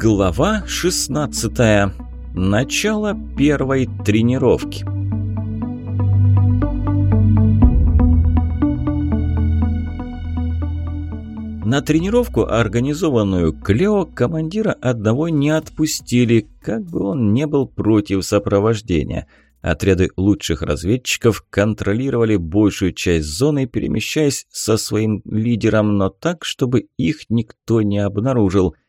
Глава 16. Начало первой тренировки. На тренировку, организованную Клео, командира одного не отпустили, как бы он не был против сопровождения. Отряды лучших разведчиков контролировали большую часть зоны, перемещаясь со своим лидером, но так, чтобы их никто не обнаружил –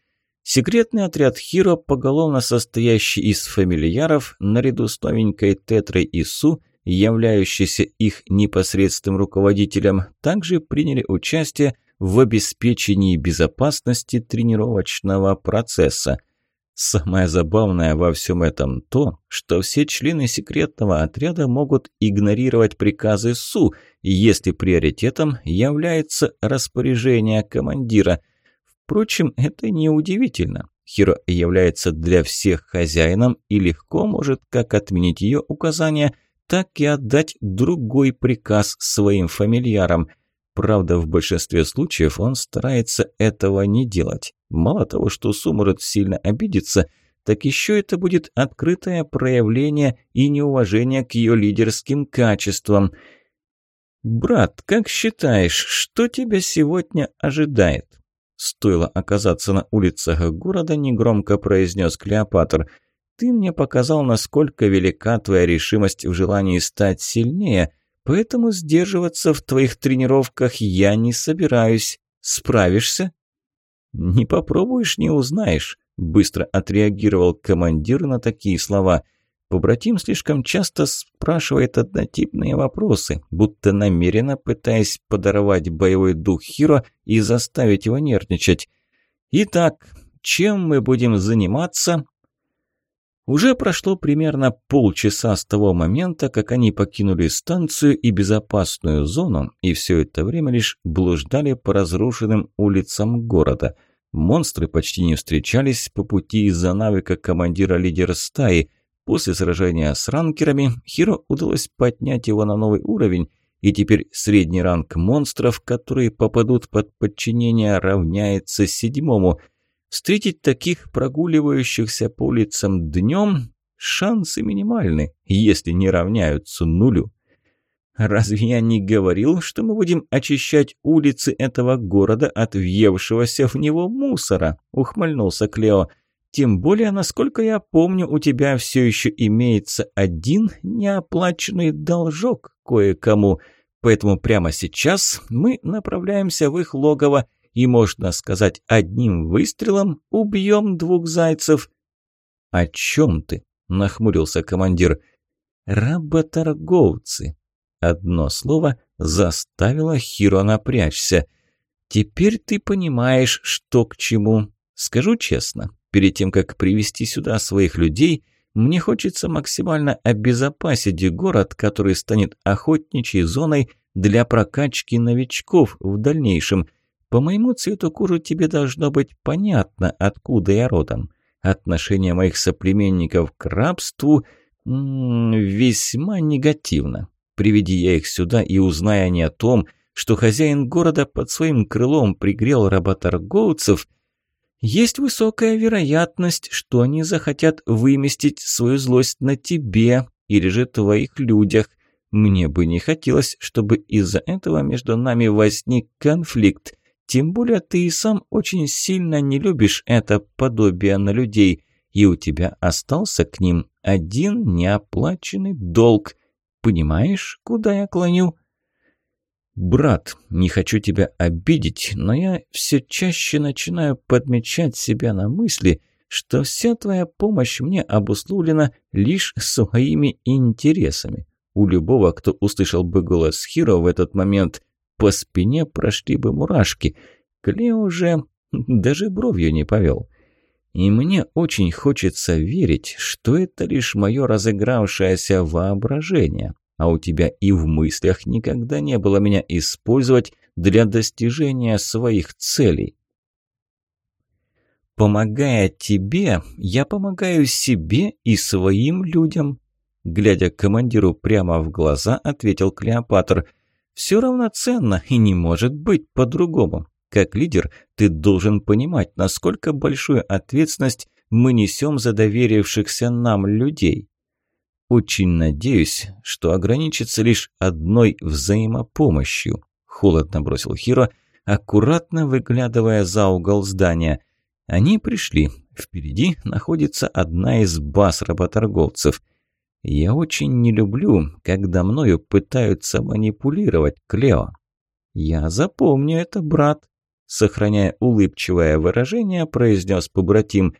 Секретный отряд Хиро, поголовно состоящий из фамильяров, наряду с новенькой Тетрой и Су, являющийся их непосредственным руководителем, также приняли участие в обеспечении безопасности тренировочного процесса. Самое забавное во всем этом то, что все члены секретного отряда могут игнорировать приказы СУ, если приоритетом является распоряжение командира – Впрочем, это не удивительно. Хиро является для всех хозяином и легко может как отменить ее указания, так и отдать другой приказ своим фамильярам. Правда, в большинстве случаев он старается этого не делать. Мало того, что Су может сильно обидеться, так еще это будет открытое проявление и неуважение к ее лидерским качествам. «Брат, как считаешь, что тебя сегодня ожидает?» Стоило оказаться на улицах города, негромко произнес Клеопатр. «Ты мне показал, насколько велика твоя решимость в желании стать сильнее, поэтому сдерживаться в твоих тренировках я не собираюсь. Справишься?» «Не попробуешь, не узнаешь», – быстро отреагировал командир на такие слова – Побратим слишком часто спрашивает однотипные вопросы, будто намеренно пытаясь подорвать боевой дух Хиро и заставить его нервничать. Итак, чем мы будем заниматься? Уже прошло примерно полчаса с того момента, как они покинули станцию и безопасную зону, и все это время лишь блуждали по разрушенным улицам города. Монстры почти не встречались по пути из-за навыка командира лидера стаи – После сражения с ранкерами Хиро удалось поднять его на новый уровень, и теперь средний ранг монстров, которые попадут под подчинение, равняется седьмому. Встретить таких прогуливающихся по улицам днем шансы минимальны, если не равняются нулю. «Разве я не говорил, что мы будем очищать улицы этого города от въевшегося в него мусора?» – ухмыльнулся Клео. Тем более, насколько я помню, у тебя все еще имеется один неоплаченный должок кое-кому. Поэтому прямо сейчас мы направляемся в их логово и, можно сказать, одним выстрелом убьем двух зайцев. «О чем ты?» – нахмурился командир. «Работорговцы». Одно слово заставило Хиро напрячься. «Теперь ты понимаешь, что к чему. Скажу честно, Перед тем, как привести сюда своих людей, мне хочется максимально обезопасить город, который станет охотничьей зоной для прокачки новичков в дальнейшем. По моему цвету кожи тебе должно быть понятно, откуда я родом. Отношение моих соплеменников к рабству весьма негативно. Приведи я их сюда и узнай они о том, что хозяин города под своим крылом пригрел работорговцев – есть высокая вероятность, что они захотят выместить свою злость на тебе или же твоих людях. Мне бы не хотелось, чтобы из-за этого между нами возник конфликт. Тем более ты и сам очень сильно не любишь это подобие на людей, и у тебя остался к ним один неоплаченный долг. Понимаешь, куда я клоню?» «Брат, не хочу тебя обидеть, но я все чаще начинаю подмечать себя на мысли, что вся твоя помощь мне обусловлена лишь своими интересами. У любого, кто услышал бы голос Хиро в этот момент, по спине прошли бы мурашки. Клео уже даже бровью не повел. И мне очень хочется верить, что это лишь мое разыгравшееся воображение а у тебя и в мыслях никогда не было меня использовать для достижения своих целей. Помогая тебе, я помогаю себе и своим людям. Глядя командиру прямо в глаза, ответил Клеопатр. Все равноценно и не может быть по-другому. Как лидер ты должен понимать, насколько большую ответственность мы несем за доверившихся нам людей. Очень надеюсь, что ограничится лишь одной взаимопомощью, холодно бросил Хиро, аккуратно выглядывая за угол здания. Они пришли. Впереди находится одна из баз работорговцев. Я очень не люблю, когда мною пытаются манипулировать, Клео. Я запомню это, брат, сохраняя улыбчивое выражение, произнес побратим.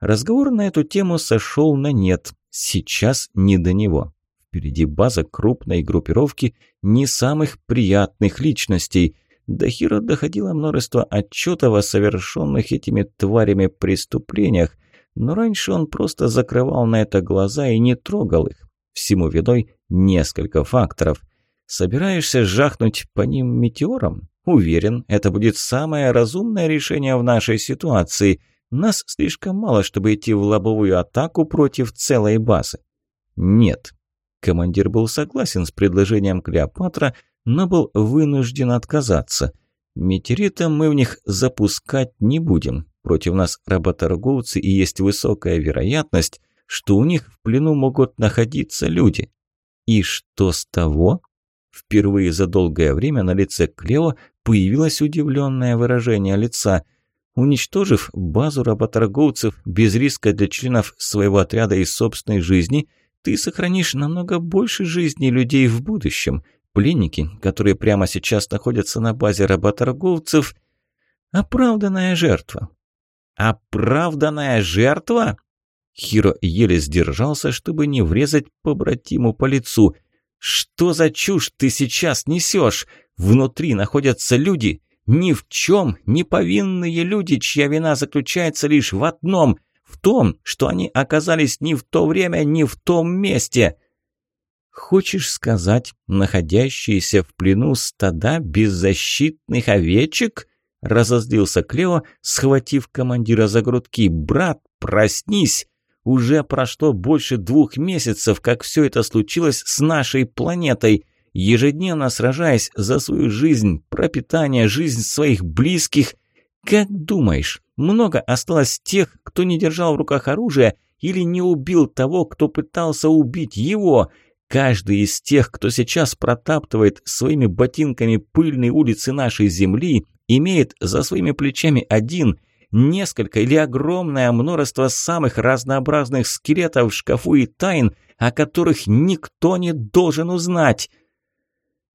Разговор на эту тему сошел на нет. Сейчас не до него. Впереди база крупной группировки не самых приятных личностей. До Хиро доходило множество отчетов о совершенных этими тварями преступлениях, но раньше он просто закрывал на это глаза и не трогал их. Всему виной несколько факторов. Собираешься жахнуть по ним метеором? Уверен, это будет самое разумное решение в нашей ситуации. Нас слишком мало, чтобы идти в лобовую атаку против целой базы. Нет. Командир был согласен с предложением Клеопатра, но был вынужден отказаться. Метеоритом мы в них запускать не будем. Против нас работорговцы и есть высокая вероятность, что у них в плену могут находиться люди. И что с того? Впервые за долгое время на лице Клео появилось удивленное выражение лица. Уничтожив базу работорговцев без риска для членов своего отряда и собственной жизни, ты сохранишь намного больше жизней людей в будущем. Пленники, которые прямо сейчас находятся на базе работорговцев – оправданная жертва. «Оправданная жертва?» Хиро еле сдержался, чтобы не врезать побратиму по лицу. «Что за чушь ты сейчас несешь? Внутри находятся люди, ни в чем не повинные люди, чья вина заключается лишь в одном – в том, что они оказались не в то время, не в том месте». «Хочешь сказать, находящиеся в плену стада беззащитных овечек?» Разозлился Клео, схватив командира за грудки. «Брат, проснись! Уже прошло больше двух месяцев, как все это случилось с нашей планетой. Ежедневно сражаясь за свою жизнь, пропитание, жизнь своих близких. Как думаешь, много осталось тех, кто не держал в руках оружие или не убил того, кто пытался убить его?» Каждый из тех, кто сейчас протаптывает своими ботинками пыльные улицы нашей Земли, имеет за своими плечами один, несколько или огромное множество самых разнообразных скелетов в шкафу и тайн, о которых никто не должен узнать.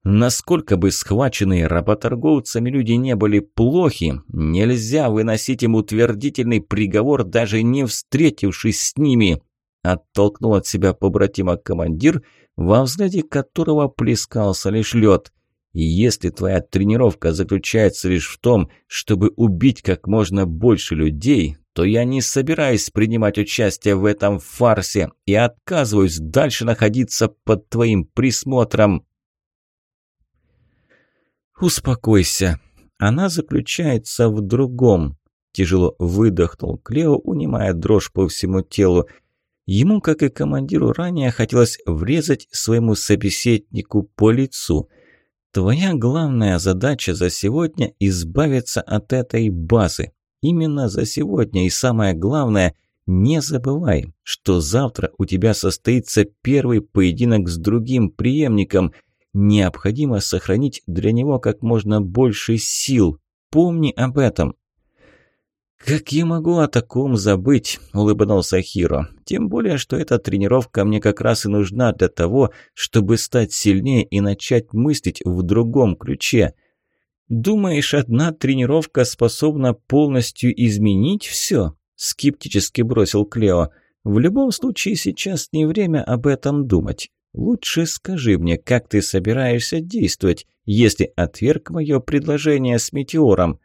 Насколько бы схваченные работорговцами люди не были плохи, нельзя выносить им утвердительный приговор, даже не встретившись с ними. Оттолкнул от себя побратима командир, во взгляде которого плескался лишь лед. Если твоя тренировка заключается лишь в том, чтобы убить как можно больше людей, то я не собираюсь принимать участие в этом фарсе и отказываюсь дальше находиться под твоим присмотром. Успокойся. Она заключается в другом. Тяжело выдохнул Клео, унимая дрожь по всему телу. Ему, как и командиру ранее, хотелось врезать своему собеседнику по лицу – Твоя главная задача за сегодня – избавиться от этой базы. Именно за сегодня. И самое главное – не забывай, что завтра у тебя состоится первый поединок с другим преемником. Необходимо сохранить для него как можно больше сил. Помни об этом. «Как я могу о таком забыть?» – улыбнулся Хиро. «Тем более, что эта тренировка мне как раз и нужна для того, чтобы стать сильнее и начать мыслить в другом ключе. Думаешь, одна тренировка способна полностью изменить все?» – скептически бросил Клео. «В любом случае, сейчас не время об этом думать. Лучше скажи мне, как ты собираешься действовать, если отверг мое предложение с метеором?»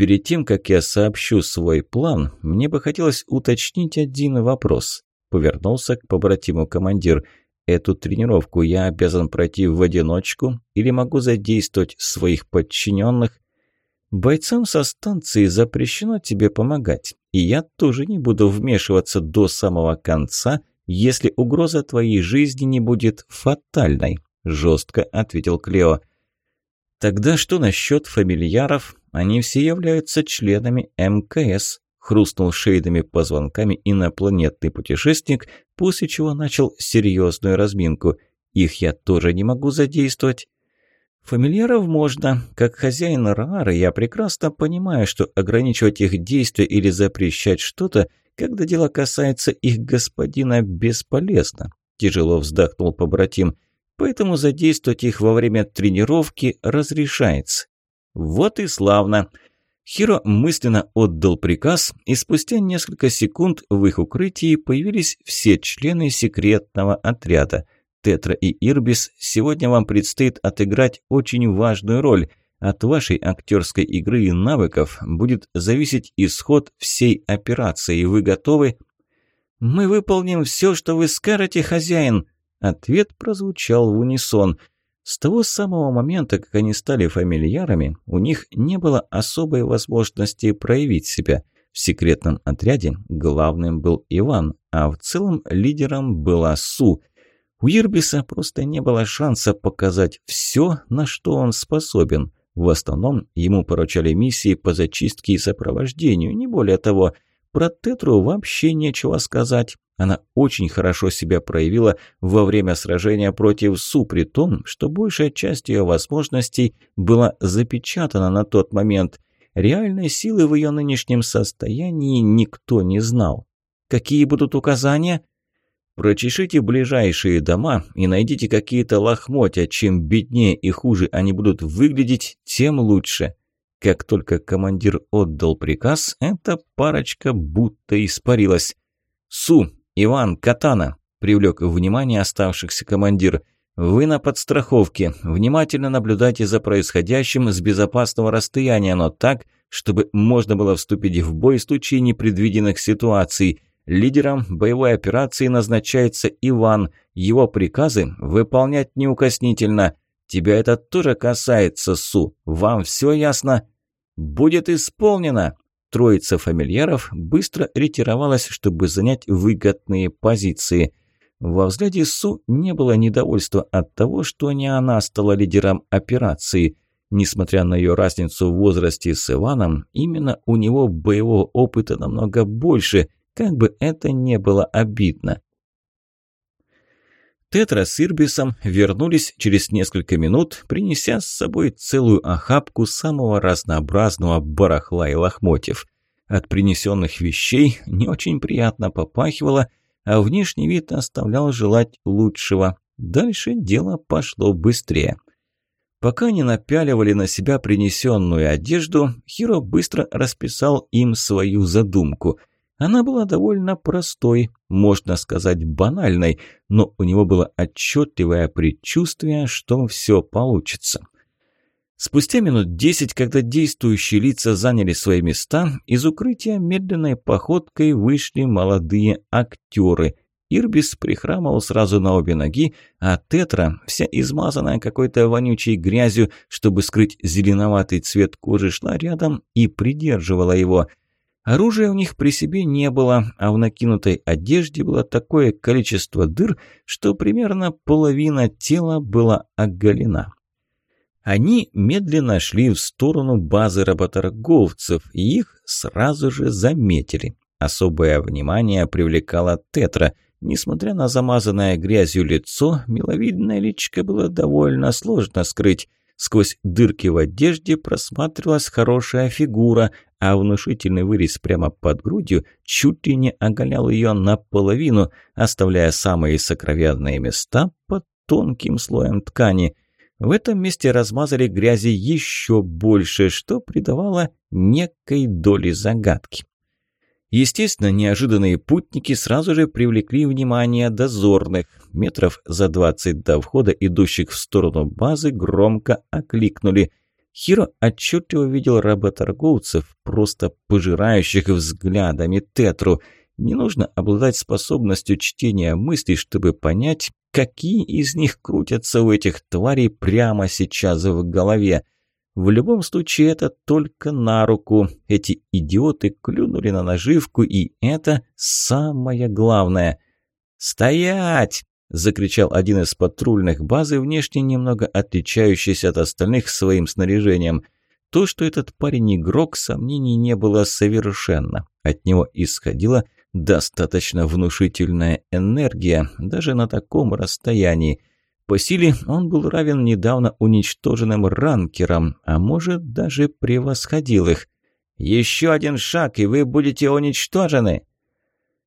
Перед тем, как я сообщу свой план, мне бы хотелось уточнить один вопрос. Повернулся к побратиму командир. Эту тренировку я обязан пройти в одиночку или могу задействовать своих подчиненных? Бойцам со станции запрещено тебе помогать, и я тоже не буду вмешиваться до самого конца, если угроза твоей жизни не будет фатальной», – жестко ответил Клео. «Тогда что насчет фамильяров? они все являются членами МКС», – хрустнул шейными позвонками инопланетный путешественник, после чего начал серьезную разминку. «Их я тоже не могу задействовать». Фамильяров можно. Как хозяин Раары я прекрасно понимаю, что ограничивать их действия или запрещать что-то, когда дело касается их господина, бесполезно. Тяжело вздохнул побратим. Поэтому задействовать их во время тренировки разрешается. Вот и славно. Хиро мысленно отдал приказ, и спустя несколько секунд в их укрытии появились все члены секретного отряда – Тетра и Ирбис, сегодня вам предстоит отыграть очень важную роль. От вашей актерской игры и навыков будет зависеть исход всей операции. Вы готовы? «Мы выполним все, что вы скажете, хозяин!» Ответ прозвучал в унисон. С того самого момента, как они стали фамильярами, у них не было особой возможности проявить себя. В секретном отряде главным был Иван, а в целом лидером была Су. У Ирбиса просто не было шанса показать все, на что он способен. В основном ему поручали миссии по зачистке и сопровождению, не более того. Про Тетру вообще нечего сказать. Она очень хорошо себя проявила во время сражения против Су, при том, что большая часть ее возможностей была запечатана на тот момент. Реальной силы в ее нынешнем состоянии никто не знал. «Какие будут указания?» Прочешите ближайшие дома и найдите какие-то лохмотья. Чем беднее и хуже они будут выглядеть, тем лучше. Как только командир отдал приказ, эта парочка будто испарилась. «Су, Иван, Катана!» – привлек внимание оставшихся командир. «Вы на подстраховке. Внимательно наблюдайте за происходящим с безопасного расстояния, но так, чтобы можно было вступить в бой в случае непредвиденных ситуаций». Лидером боевой операции назначается Иван. Его приказы выполнять неукоснительно. Тебя это тоже касается, Су. Вам все ясно? Будет исполнено. Троица фамильяров быстро ретировалась, чтобы занять выгодные позиции. Во взгляде Су не было недовольства от того, что не она стала лидером операции. Несмотря на ее разницу в возрасте с Иваном, именно у него боевого опыта намного больше – как бы это не было обидно. Тетра с Ирбисом вернулись через несколько минут, принеся с собой целую охапку самого разнообразного барахла и лохмотьев. От принесенных вещей не очень приятно попахивало, а внешний вид оставлял желать лучшего. Дальше дело пошло быстрее. Пока не напяливали на себя принесенную одежду, Хиро быстро расписал им свою задумку – она была довольно простой, можно сказать банальной, но у него было отчетливое предчувствие, что все получится. Спустя минут десять, когда действующие лица заняли свои места, из укрытия медленной походкой вышли молодые актеры. Ирбис прихрамывал сразу на обе ноги, а Тетра, вся измазанная какой-то вонючей грязью, чтобы скрыть зеленоватый цвет кожи, шла рядом и придерживала его – Оружия у них при себе не было, а в накинутой одежде было такое количество дыр, что примерно половина тела была оголена. Они медленно шли в сторону базы работорговцев, и их сразу же заметили. Особое внимание привлекала Тетра. Несмотря на замазанное грязью лицо, миловидное личико было довольно сложно скрыть. Сквозь дырки в одежде просматривалась хорошая фигура, а внушительный вырез прямо под грудью чуть ли не оголял ее наполовину, оставляя самые сокровенные места под тонким слоем ткани. В этом месте размазали грязи еще больше, что придавало некой доли загадки. Естественно, неожиданные путники сразу же привлекли внимание дозорных. Метров за двадцать до входа, идущих в сторону базы, громко окликнули. Хиро отчетливо видел работорговцев, просто пожирающих взглядами Тетру. Не нужно обладать способностью чтения мыслей, чтобы понять, какие из них крутятся у этих тварей прямо сейчас в голове. В любом случае это только на руку. Эти идиоты клюнули на наживку, и это самое главное. «Стоять!» – закричал один из патрульных базы, внешне немного отличающийся от остальных своим снаряжением. То, что этот парень игрок, сомнений не было совершенно. От него исходила достаточно внушительная энергия, даже на таком расстоянии. По силе он был равен недавно уничтоженным ранкерам, а может даже превосходил их. «Еще один шаг, и вы будете уничтожены!»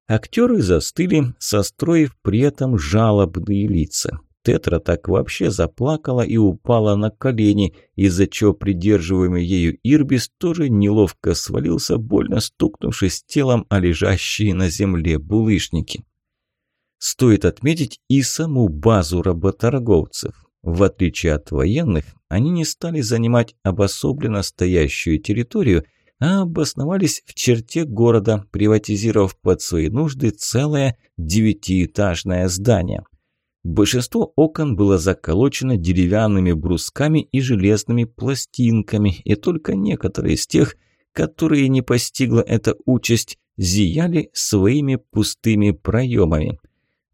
Актеры застыли, состроив при этом жалобные лица. Тетра так вообще заплакала и упала на колени, из-за чего придерживаемый ею Ирбис тоже неловко свалился, больно стукнувшись телом о лежащие на земле булыжники. Стоит отметить и саму базу работорговцев. В отличие от военных, они не стали занимать обособленно стоящую территорию, а обосновались в черте города, приватизировав под свои нужды целое девятиэтажное здание. Большинство окон было заколочено деревянными брусками и железными пластинками, и только некоторые из тех, которые не постигла эта участь, зияли своими пустыми проемами.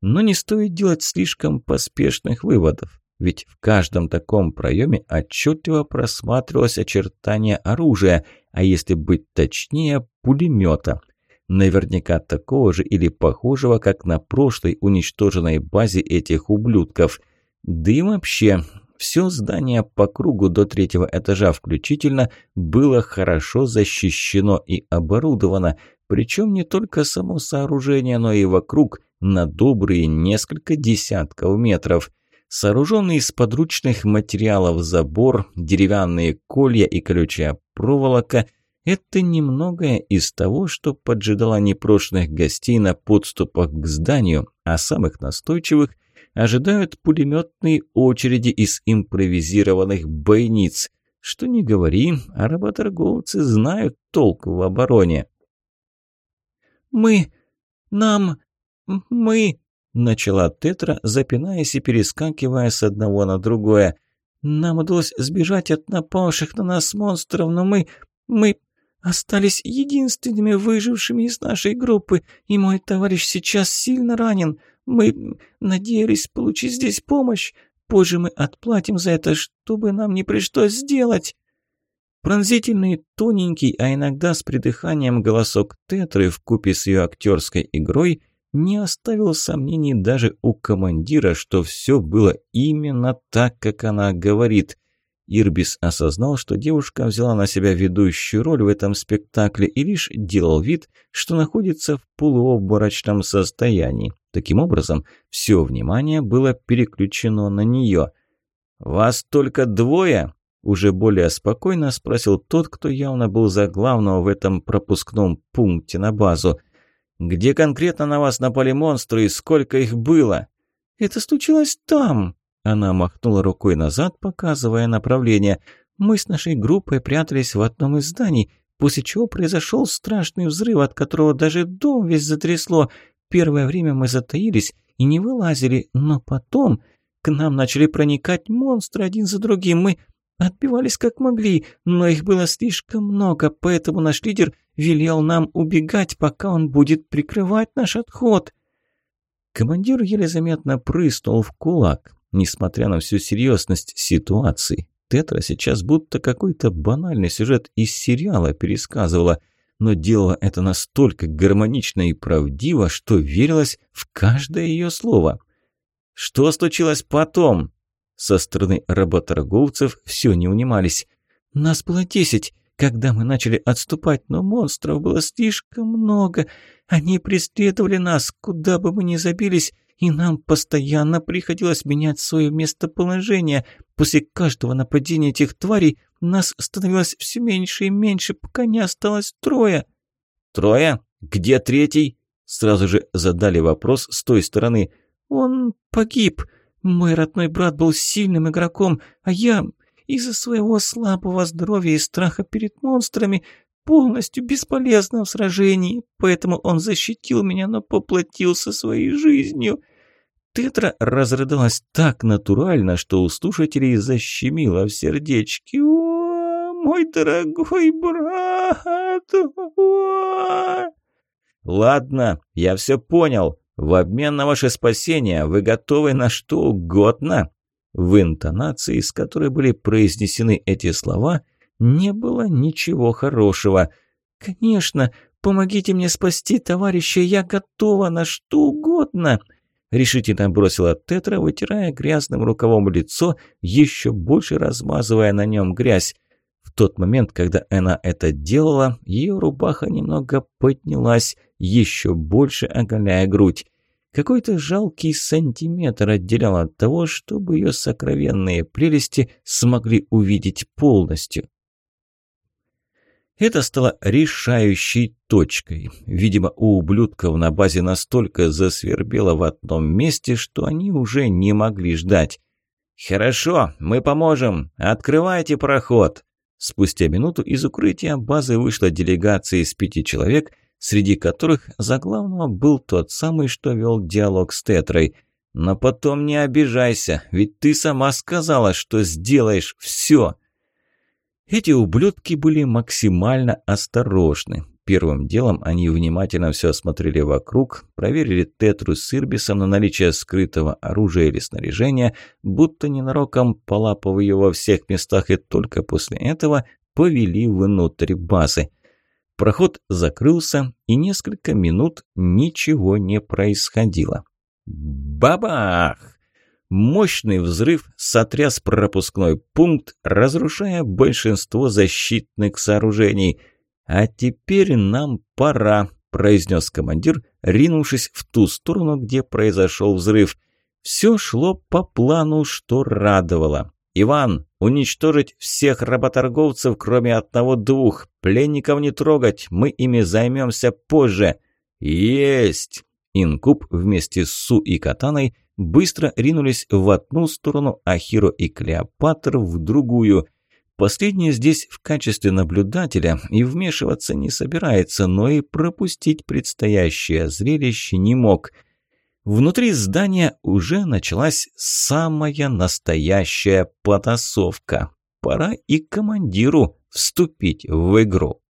Но не стоит делать слишком поспешных выводов, ведь в каждом таком проеме отчетливо просматривалось очертание оружия, а если быть точнее, пулемета – Наверняка такого же или похожего, как на прошлой уничтоженной базе этих ублюдков. Да и вообще, все здание по кругу до третьего этажа включительно было хорошо защищено и оборудовано, причем не только само сооружение, но и вокруг на добрые несколько десятков метров. Сооруженный из подручных материалов забор, деревянные колья и колючая проволока – это немногое из того, что поджидало непрошенных гостей на подступах к зданию, а самых настойчивых ожидают пулеметные очереди из импровизированных бойниц. Что не говори, а работорговцы знают толк в обороне. «Мы... нам... мы...» – начала Тетра, запинаясь и перескакивая с одного на другое. «Нам удалось сбежать от напавших на нас монстров, но мы... мы остались единственными выжившими из нашей группы, и мой товарищ сейчас сильно ранен. Мы надеялись получить здесь помощь. Позже мы отплатим за это, чтобы нам не пришлось сделать». Пронзительный, тоненький, а иногда с придыханием голосок Тетры в купе с ее актерской игрой не оставил сомнений даже у командира, что все было именно так, как она говорит – Ирбис осознал, что девушка взяла на себя ведущую роль в этом спектакле и лишь делал вид, что находится в полуобморочном состоянии. Таким образом, все внимание было переключено на нее. «Вас только двое?» – уже более спокойно спросил тот, кто явно был за главного в этом пропускном пункте на базу. «Где конкретно на вас напали монстры и сколько их было?» «Это случилось там!» Она махнула рукой назад, показывая направление. «Мы с нашей группой прятались в одном из зданий, после чего произошел страшный взрыв, от которого даже дом весь затрясло. Первое время мы затаились и не вылазили, но потом к нам начали проникать монстры один за другим. Мы отбивались как могли, но их было слишком много, поэтому наш лидер велел нам убегать, пока он будет прикрывать наш отход». Командир еле заметно прыснул в кулак. Несмотря на всю серьезность ситуации, Тетра сейчас будто какой-то банальный сюжет из сериала пересказывала, но делала это настолько гармонично и правдиво, что верилось в каждое ее слово. «Что случилось потом?» Со стороны работорговцев все не унимались. «Нас было десять, когда мы начали отступать, но монстров было слишком много. Они преследовали нас, куда бы мы ни забились, и нам постоянно приходилось менять свое местоположение. После каждого нападения этих тварей нас становилось все меньше и меньше, пока не осталось трое». «Трое? Где третий?» Сразу же задали вопрос с той стороны. «Он погиб. Мой родной брат был сильным игроком, а я из-за своего слабого здоровья и страха перед монстрами полностью бесполезна в сражении, поэтому он защитил меня, но поплатился своей жизнью. Тетра разрыдалась так натурально, что у слушателей защемило в сердечке. «О, мой дорогой брат! О! «Ладно, я все понял. В обмен на ваше спасение вы готовы на что угодно?» В интонации, с которой были произнесены эти слова, не было ничего хорошего. «Конечно, помогите мне спасти товарища, я готова на что угодно!» Решительно бросила Тетра, вытирая грязным рукавом лицо, еще больше размазывая на нем грязь. В тот момент, когда она это делала, ее рубаха немного поднялась, еще больше оголяя грудь. Какой-то жалкий сантиметр отделял от того, чтобы ее сокровенные прелести смогли увидеть полностью. Это стало решающей точкой. Видимо, у ублюдков на базе настолько засвербело в одном месте, что они уже не могли ждать. «Хорошо, мы поможем. Открывайте проход!» Спустя минуту из укрытия базы вышла делегация из пяти человек, среди которых за главного был тот самый, что вел диалог с Тетрой. «Но потом не обижайся, ведь ты сама сказала, что сделаешь все!» Эти ублюдки были максимально осторожны. Первым делом они внимательно все осмотрели вокруг, проверили Тетру с Ирбисом на наличие скрытого оружия или снаряжения, будто ненароком полапав ее во всех местах, и только после этого повели внутрь базы. Проход закрылся, и несколько минут ничего не происходило. Бабах! Мощный взрыв сотряс пропускной пункт, разрушая большинство защитных сооружений. «А теперь нам пора», – произнес командир, ринувшись в ту сторону, где произошел взрыв. Все шло по плану, что радовало. «Иван, уничтожить всех работорговцев, кроме одного-двух. Пленников не трогать, мы ими займемся позже». «Есть!» Инкуб вместе с Су и Катаной – быстро ринулись в одну сторону, а Хиро и Клеопатр в другую. Последний здесь в качестве наблюдателя и вмешиваться не собирается, но и пропустить предстоящее зрелище не мог. Внутри здания уже началась самая настоящая потасовка. Пора и командиру вступить в игру.